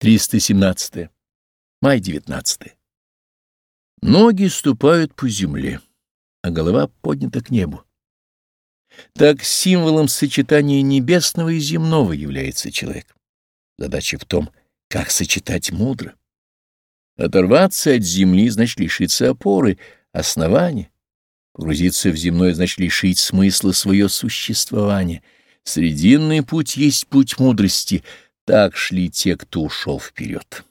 317. Май 19. Ноги ступают по земле, а голова поднята к небу. Так символом сочетания небесного и земного является человек. Задача в том, как сочетать мудро. Оторваться от земли значит лишиться опоры, основания. Погрузиться в земное значит лишить смысла свое существование. Срединный путь есть путь мудрости — так шли те, кто ушел вперед.